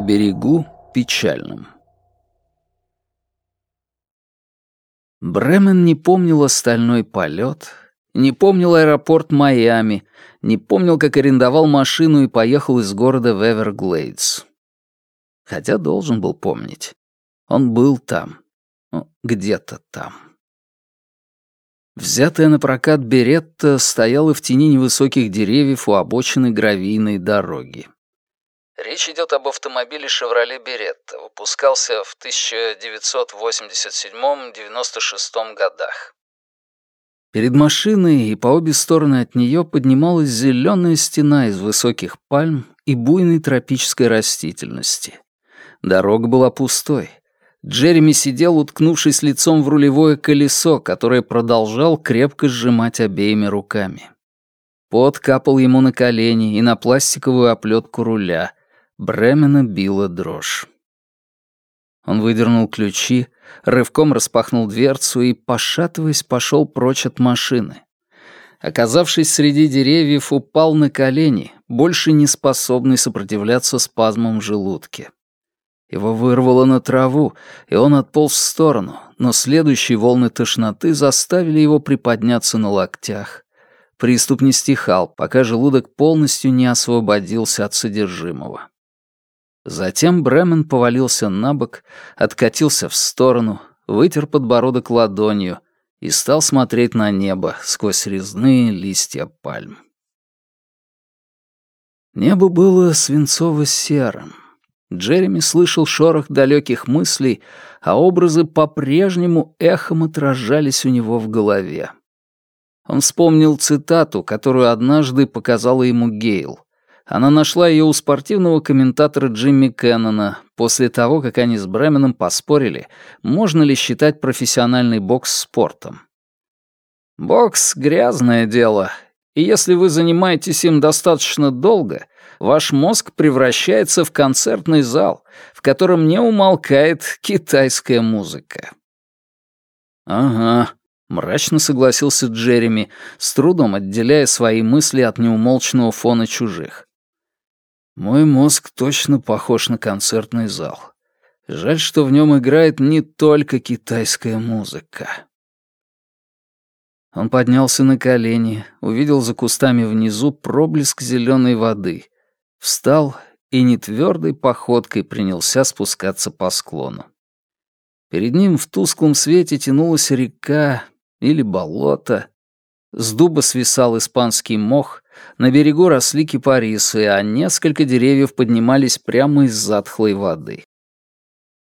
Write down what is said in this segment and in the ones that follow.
Берегу печальном. Бремен не помнил остальной полет, не помнил аэропорт Майами, не помнил, как арендовал машину и поехал из города в Эверглейдс. Хотя должен был помнить. Он был там. Ну, где-то там. Взятая на прокат Беретта стояла в тени невысоких деревьев у обочины гравийной дороги. Речь идет об автомобиле «Шевроле Беретта». Выпускался в 1987-96 годах. Перед машиной и по обе стороны от нее поднималась зеленая стена из высоких пальм и буйной тропической растительности. Дорога была пустой. Джереми сидел, уткнувшись лицом в рулевое колесо, которое продолжал крепко сжимать обеими руками. Пот капал ему на колени и на пластиковую оплетку руля. Бремена била дрожь. Он выдернул ключи, рывком распахнул дверцу и, пошатываясь, пошел прочь от машины. Оказавшись среди деревьев, упал на колени, больше не способный сопротивляться спазмам в желудке. Его вырвало на траву, и он отполз в сторону, но следующие волны тошноты заставили его приподняться на локтях. Приступ не стихал, пока желудок полностью не освободился от содержимого. Затем Бремен повалился на бок, откатился в сторону, вытер подбородок ладонью и стал смотреть на небо сквозь резные листья пальм. Небо было свинцово-серым. Джереми слышал шорох далеких мыслей, а образы по-прежнему эхом отражались у него в голове. Он вспомнил цитату, которую однажды показала ему Гейл. Она нашла ее у спортивного комментатора Джимми Кеннона после того, как они с Бременом поспорили, можно ли считать профессиональный бокс спортом. «Бокс — грязное дело, и если вы занимаетесь им достаточно долго, ваш мозг превращается в концертный зал, в котором не умолкает китайская музыка. «Ага», — мрачно согласился Джереми, с трудом отделяя свои мысли от неумолчного фона чужих. «Мой мозг точно похож на концертный зал. Жаль, что в нем играет не только китайская музыка». Он поднялся на колени, увидел за кустами внизу проблеск зеленой воды, встал и нетвердой походкой принялся спускаться по склону. Перед ним в тусклом свете тянулась река или болото. С дуба свисал испанский мох, на берегу росли кипарисы, а несколько деревьев поднимались прямо из затхлой воды.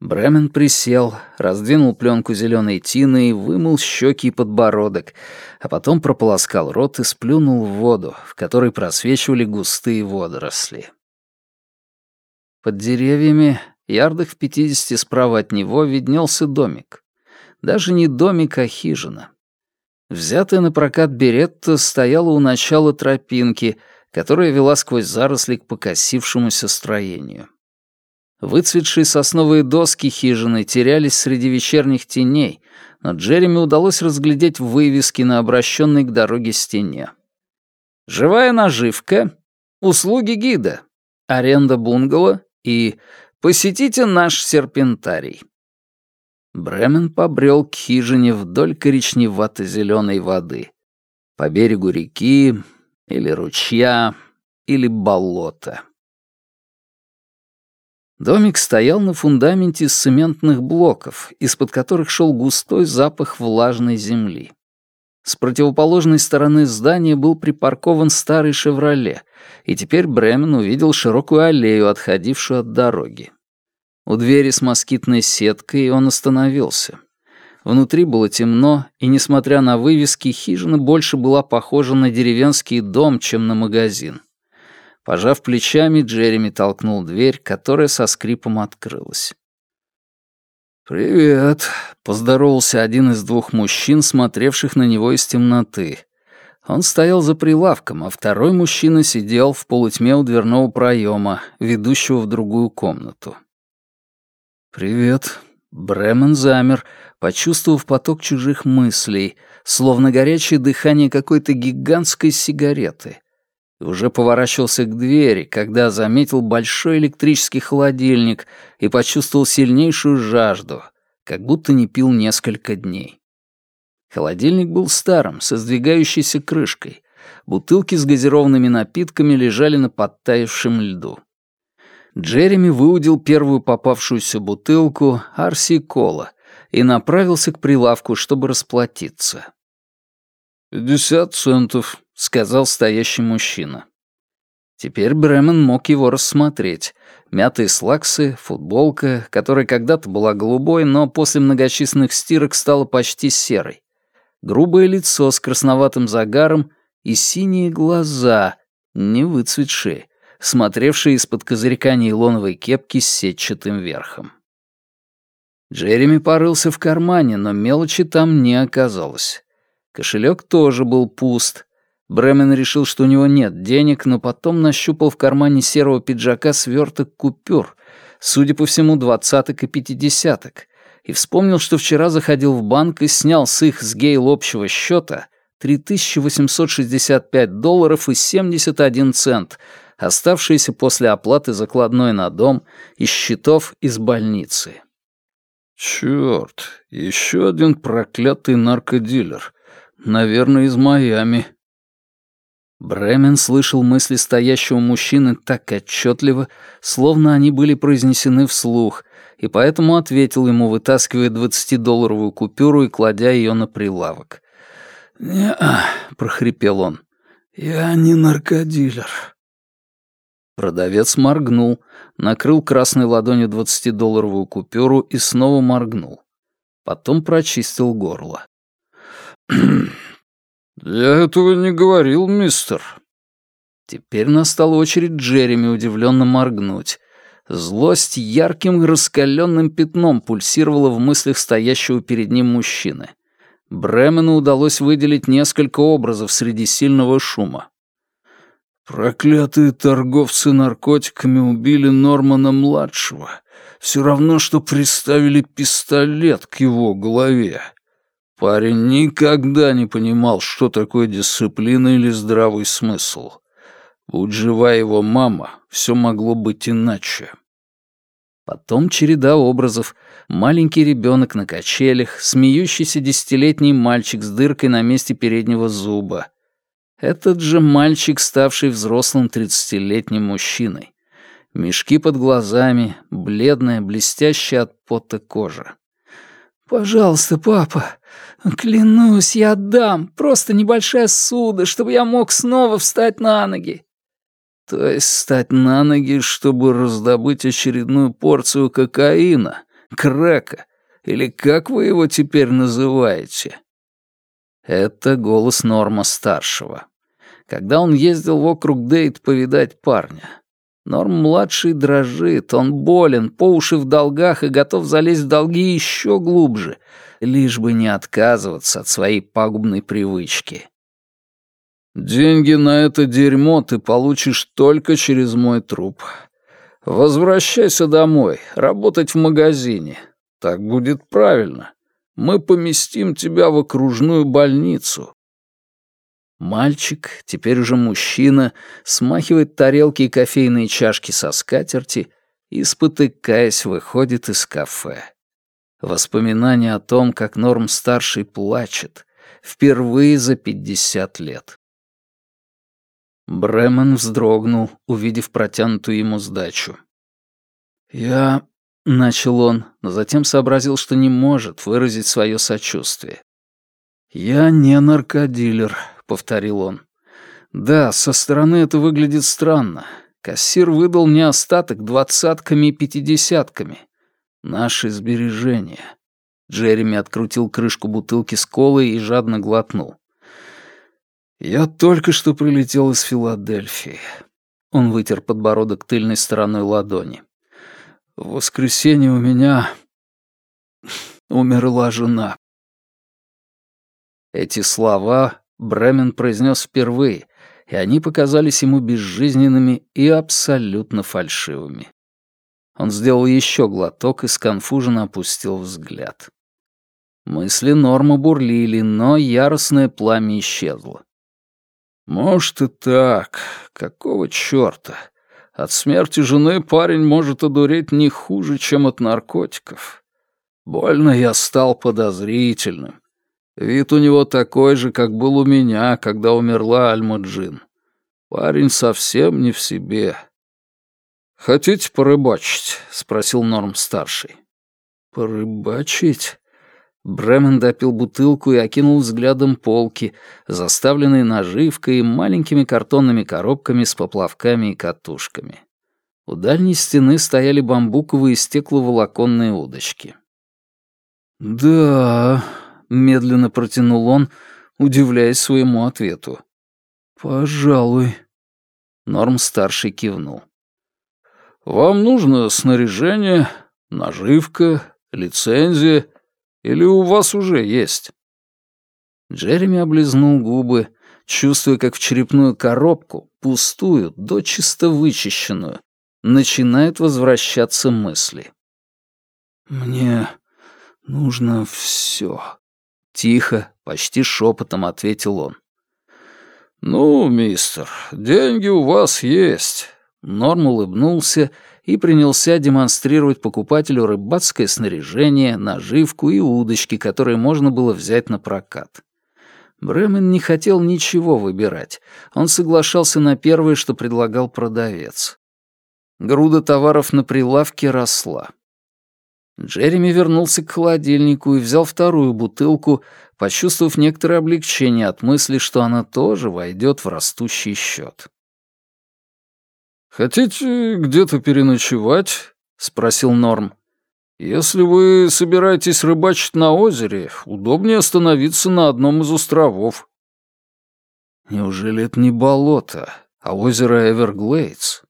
Бремен присел, раздвинул пленку зеленой тины и вымыл щеки и подбородок, а потом прополоскал рот и сплюнул в воду, в которой просвечивали густые водоросли. Под деревьями, ярдах в пятидесяти справа от него, виднелся домик. Даже не домик, а хижина. Взятая на прокат беретта стояла у начала тропинки, которая вела сквозь заросли к покосившемуся строению. Выцветшие сосновые доски хижины терялись среди вечерних теней, но Джереми удалось разглядеть вывески на обращенной к дороге стене. «Живая наживка», «Услуги гида», «Аренда бунгало» и «Посетите наш серпентарий». Бремен побрел к хижине вдоль коричневато-зеленой воды. По берегу реки или ручья или болота. Домик стоял на фундаменте из цементных блоков, из-под которых шел густой запах влажной земли. С противоположной стороны здания был припаркован старый «Шевроле», и теперь Бремен увидел широкую аллею, отходившую от дороги. У двери с москитной сеткой он остановился. Внутри было темно, и, несмотря на вывески, хижина больше была похожа на деревенский дом, чем на магазин. Пожав плечами, Джереми толкнул дверь, которая со скрипом открылась. «Привет», — поздоровался один из двух мужчин, смотревших на него из темноты. Он стоял за прилавком, а второй мужчина сидел в полутьме у дверного проема, ведущего в другую комнату. «Привет». Бремен замер, почувствовав поток чужих мыслей, словно горячее дыхание какой-то гигантской сигареты — Уже поворачивался к двери, когда заметил большой электрический холодильник и почувствовал сильнейшую жажду, как будто не пил несколько дней. Холодильник был старым, со сдвигающейся крышкой. Бутылки с газированными напитками лежали на подтаявшем льду. Джереми выудил первую попавшуюся бутылку Арси Кола и направился к прилавку, чтобы расплатиться. «Пятьдесят центов», — сказал стоящий мужчина. Теперь Бремен мог его рассмотреть. Мятые слаксы, футболка, которая когда-то была голубой, но после многочисленных стирок стала почти серой. Грубое лицо с красноватым загаром и синие глаза, не выцветшие, смотревшие из-под козырька нейлоновой кепки с сетчатым верхом. Джереми порылся в кармане, но мелочи там не оказалось. Кошелек тоже был пуст. Бремен решил, что у него нет денег, но потом нащупал в кармане серого пиджака сверток купюр, судя по всему, двадцаток и пятидесяток, и вспомнил, что вчера заходил в банк и снял с их с Гейл общего счета 3865 долларов и 71 цент, оставшиеся после оплаты закладной на дом и счетов из больницы. Черт, еще один проклятый наркодилер. Наверное, из Майами. Бремен слышал мысли стоящего мужчины так отчетливо, словно они были произнесены вслух, и поэтому ответил ему, вытаскивая двадцатидолларовую купюру и кладя ее на прилавок. «Не-а», — прохрипел он, — «я не наркодилер». Продавец моргнул, накрыл красной ладонью двадцатидолларовую купюру и снова моргнул. Потом прочистил горло. «Я этого не говорил, мистер». Теперь настала очередь Джереми удивленно моргнуть. Злость ярким раскаленным пятном пульсировала в мыслях стоящего перед ним мужчины. Бремену удалось выделить несколько образов среди сильного шума. Проклятые торговцы наркотиками убили Нормана-младшего. Все равно, что приставили пистолет к его голове. Парень никогда не понимал, что такое дисциплина или здравый смысл. Будь жива его мама, все могло быть иначе. Потом череда образов. Маленький ребенок на качелях, смеющийся десятилетний мальчик с дыркой на месте переднего зуба — этот же мальчик, ставший взрослым тридцатилетним мужчиной. Мешки под глазами, бледная, блестящая от пота кожа. «Пожалуйста, папа, клянусь, я отдам. Просто небольшая суда, чтобы я мог снова встать на ноги». То есть встать на ноги, чтобы раздобыть очередную порцию кокаина, крэка, или как вы его теперь называете? Это голос Норма-старшего когда он ездил в округ Дейт повидать парня. Норм-младший дрожит, он болен, по уши в долгах и готов залезть в долги еще глубже, лишь бы не отказываться от своей пагубной привычки. «Деньги на это дерьмо ты получишь только через мой труп. Возвращайся домой, работать в магазине. Так будет правильно. Мы поместим тебя в окружную больницу, Мальчик, теперь уже мужчина, смахивает тарелки и кофейные чашки со скатерти и, спотыкаясь, выходит из кафе. Воспоминания о том, как Норм-старший плачет, впервые за пятьдесят лет. Бремен вздрогнул, увидев протянутую ему сдачу. «Я...» — начал он, но затем сообразил, что не может выразить свое сочувствие. «Я не наркодилер, повторил он. Да, со стороны это выглядит странно. Кассир выдал мне остаток двадцатками и пятидесятками. Наши сбережения. Джереми открутил крышку бутылки с колой и жадно глотнул. «Я только что прилетел из Филадельфии». Он вытер подбородок тыльной стороной ладони. «В воскресенье у меня умерла жена». Эти слова Бремен произнес впервые, и они показались ему безжизненными и абсолютно фальшивыми. Он сделал еще глоток и сконфуженно опустил взгляд. Мысли Норма бурлили, но яростное пламя исчезло. «Может и так. Какого чёрта? От смерти жены парень может одуреть не хуже, чем от наркотиков. Больно я стал подозрительным. Вид у него такой же, как был у меня, когда умерла Альма Джин. Парень совсем не в себе. «Хотите порыбачить?» — спросил Норм-старший. «Порыбачить?» Бремен допил бутылку и окинул взглядом полки, заставленные наживкой и маленькими картонными коробками с поплавками и катушками. У дальней стены стояли бамбуковые стекловолоконные удочки. «Да», — медленно протянул он, удивляясь своему ответу. «Пожалуй». Норм-старший кивнул. «Вам нужно снаряжение, наживка, лицензия или у вас уже есть?» Джереми облизнул губы, чувствуя, как в черепную коробку, пустую, до чисто вычищенную, начинают возвращаться мысли. «Мне нужно все», — тихо, почти шепотом ответил он. «Ну, мистер, деньги у вас есть». Норм улыбнулся и принялся демонстрировать покупателю рыбацкое снаряжение, наживку и удочки, которые можно было взять на прокат. Бремен не хотел ничего выбирать. Он соглашался на первое, что предлагал продавец. Груда товаров на прилавке росла. Джереми вернулся к холодильнику и взял вторую бутылку, почувствовав некоторое облегчение от мысли, что она тоже войдет в растущий счет. «Хотите где-то переночевать?» — спросил Норм. «Если вы собираетесь рыбачить на озере, удобнее остановиться на одном из островов». «Неужели это не болото, а озеро Эверглейдс?»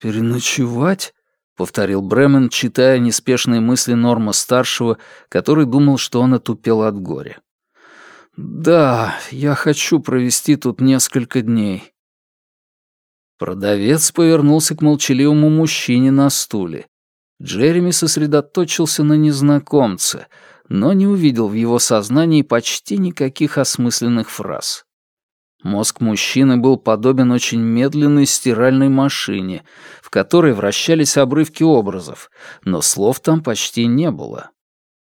«Переночевать?» Повторил Бремен, читая неспешные мысли Норма-старшего, который думал, что он отупел от горя. «Да, я хочу провести тут несколько дней». Продавец повернулся к молчаливому мужчине на стуле. Джереми сосредоточился на незнакомце, но не увидел в его сознании почти никаких осмысленных фраз. Мозг мужчины был подобен очень медленной стиральной машине, в которой вращались обрывки образов, но слов там почти не было.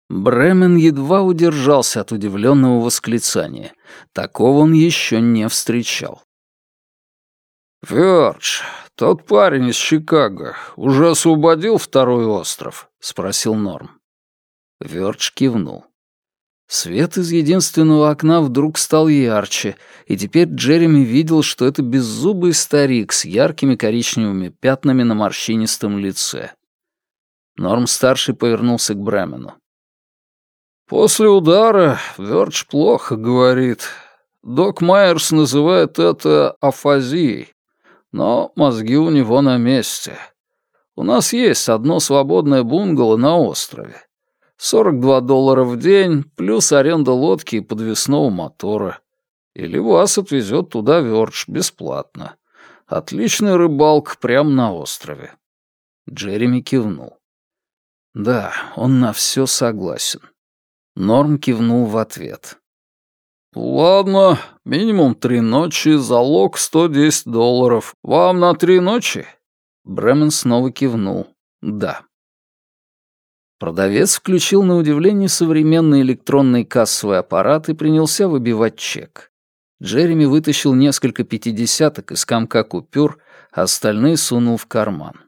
Бремен едва удержался от удивленного восклицания. Такого он еще не встречал. «Вёрдж, тот парень из Чикаго уже освободил второй остров?» — спросил Норм. Вёрдж кивнул. Свет из единственного окна вдруг стал ярче, и теперь Джереми видел, что это беззубый старик с яркими коричневыми пятнами на морщинистом лице. Норм-старший повернулся к Бремену. «После удара Вёрдж плохо говорит. Док Майерс называет это афазией, но мозги у него на месте. У нас есть одно свободное бунгало на острове. 42 доллара в день, плюс аренда лодки и подвесного мотора. Или вас отвезет туда Вёрдж бесплатно. Отличный рыбалка прямо на острове». Джереми кивнул. «Да, он на все согласен». Норм кивнул в ответ. «Ладно, минимум три ночи, залог 110 долларов. Вам на три ночи?» Бремен снова кивнул. «Да». Продавец включил на удивление современный электронный кассовый аппарат и принялся выбивать чек. Джереми вытащил несколько пятидесяток из комка купюр, а остальные сунул в карман.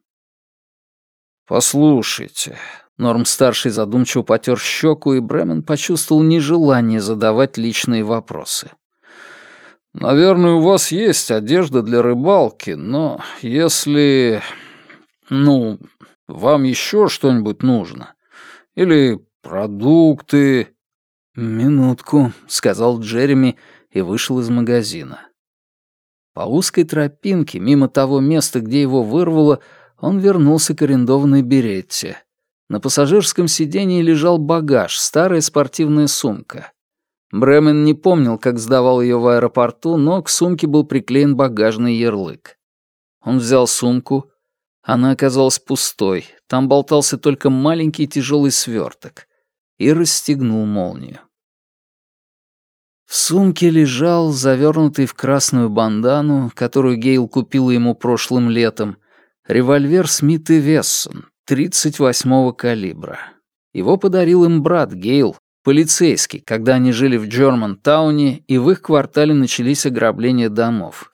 «Послушайте», — Норм-старший задумчиво потер щеку, и Бремен почувствовал нежелание задавать личные вопросы. «Наверное, у вас есть одежда для рыбалки, но если... ну, вам еще что-нибудь нужно, или продукты...» «Минутку», — сказал Джереми и вышел из магазина. По узкой тропинке, мимо того места, где его вырвало, он вернулся к арендованной беретте. На пассажирском сидении лежал багаж, старая спортивная сумка. Бремен не помнил, как сдавал ее в аэропорту, но к сумке был приклеен багажный ярлык. Он взял сумку, она оказалась пустой, там болтался только маленький тяжелый сверток, и расстегнул молнию. В сумке лежал, завернутый в красную бандану, которую Гейл купила ему прошлым летом, револьвер Смит и Вессон, 38-го калибра. Его подарил им брат Гейл, полицейский, когда они жили в Джорман-тауне, и в их квартале начались ограбления домов.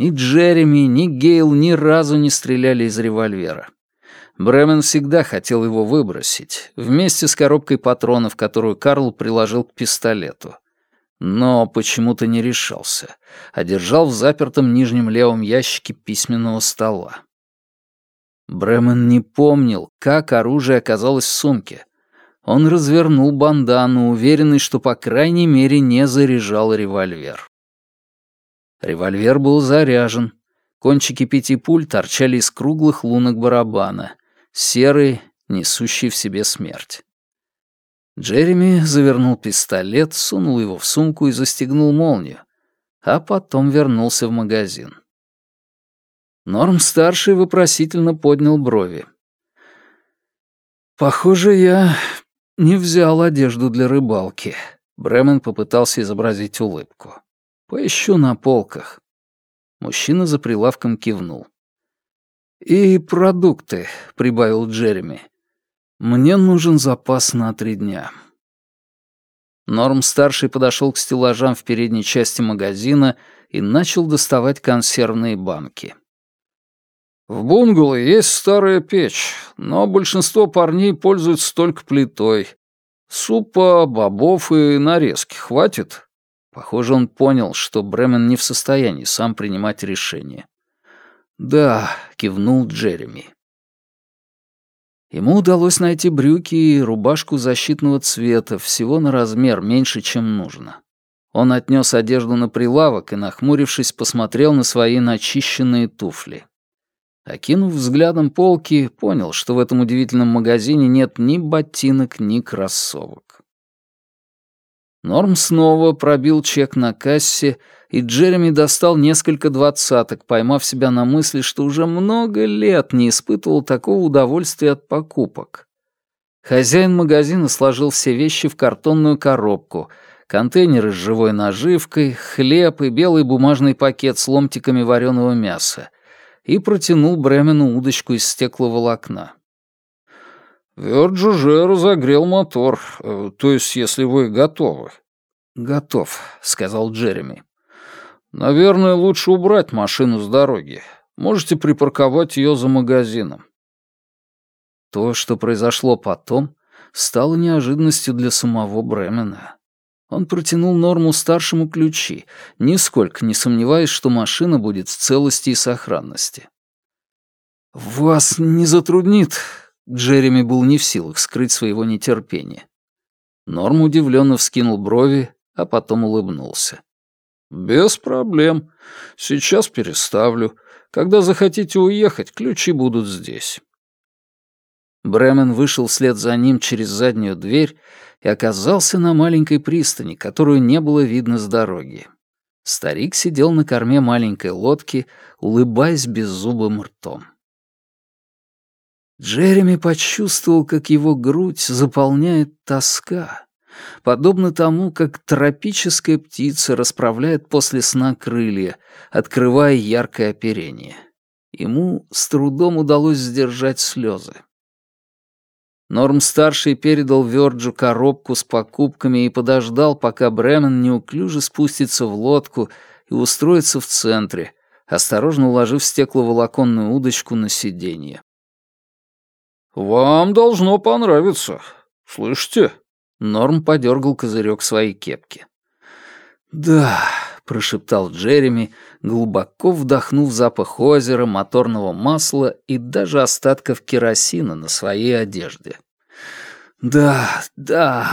Ни Джереми, ни Гейл ни разу не стреляли из револьвера. Бремен всегда хотел его выбросить, вместе с коробкой патронов, которую Карл приложил к пистолету но почему-то не решался, а держал в запертом нижнем левом ящике письменного стола. Бремен не помнил, как оружие оказалось в сумке. Он развернул бандану, уверенный, что по крайней мере не заряжал револьвер. Револьвер был заряжен. Кончики пяти пуль торчали из круглых лунок барабана, серые, несущие в себе смерть. Джереми завернул пистолет, сунул его в сумку и застегнул молнию, а потом вернулся в магазин. Норм-старший вопросительно поднял брови. «Похоже, я не взял одежду для рыбалки», — Бремен попытался изобразить улыбку. «Поищу на полках». Мужчина за прилавком кивнул. «И продукты», — прибавил Джереми. Мне нужен запас на три дня. Норм-старший подошел к стеллажам в передней части магазина и начал доставать консервные банки. «В бунгало есть старая печь, но большинство парней пользуются только плитой. Супа, бобов и нарезки хватит?» Похоже, он понял, что Бремен не в состоянии сам принимать решение. «Да», — кивнул Джереми. Ему удалось найти брюки и рубашку защитного цвета, всего на размер меньше, чем нужно. Он отнес одежду на прилавок и, нахмурившись, посмотрел на свои начищенные туфли. Окинув взглядом полки, понял, что в этом удивительном магазине нет ни ботинок, ни кроссовок. Норм снова пробил чек на кассе и Джереми достал несколько двадцаток, поймав себя на мысли, что уже много лет не испытывал такого удовольствия от покупок. Хозяин магазина сложил все вещи в картонную коробку, контейнеры с живой наживкой, хлеб и белый бумажный пакет с ломтиками вареного мяса и протянул Бремену удочку из стекловолокна. «Вёрдж уже разогрел мотор, э, то есть если вы готовы». «Готов», — сказал Джереми. Наверное, лучше убрать машину с дороги. Можете припарковать ее за магазином. То, что произошло потом, стало неожиданностью для самого Бремена. Он протянул Норму старшему ключи, нисколько не сомневаясь, что машина будет в целости и сохранности. «Вас не затруднит?» Джереми был не в силах скрыть своего нетерпения. Норм удивленно вскинул брови, а потом улыбнулся. «Без проблем. Сейчас переставлю. Когда захотите уехать, ключи будут здесь». Бремен вышел вслед за ним через заднюю дверь и оказался на маленькой пристани, которую не было видно с дороги. Старик сидел на корме маленькой лодки, улыбаясь беззубым ртом. Джереми почувствовал, как его грудь заполняет тоска подобно тому, как тропическая птица расправляет после сна крылья, открывая яркое оперение. Ему с трудом удалось сдержать слезы. Норм-старший передал Вёрджу коробку с покупками и подождал, пока Бремен неуклюже спустится в лодку и устроится в центре, осторожно уложив стекловолоконную удочку на сиденье. «Вам должно понравиться. Слышите?» Норм подергал козырек своей кепки. «Да», — прошептал Джереми, глубоко вдохнув запах озера, моторного масла и даже остатков керосина на своей одежде. «Да, да».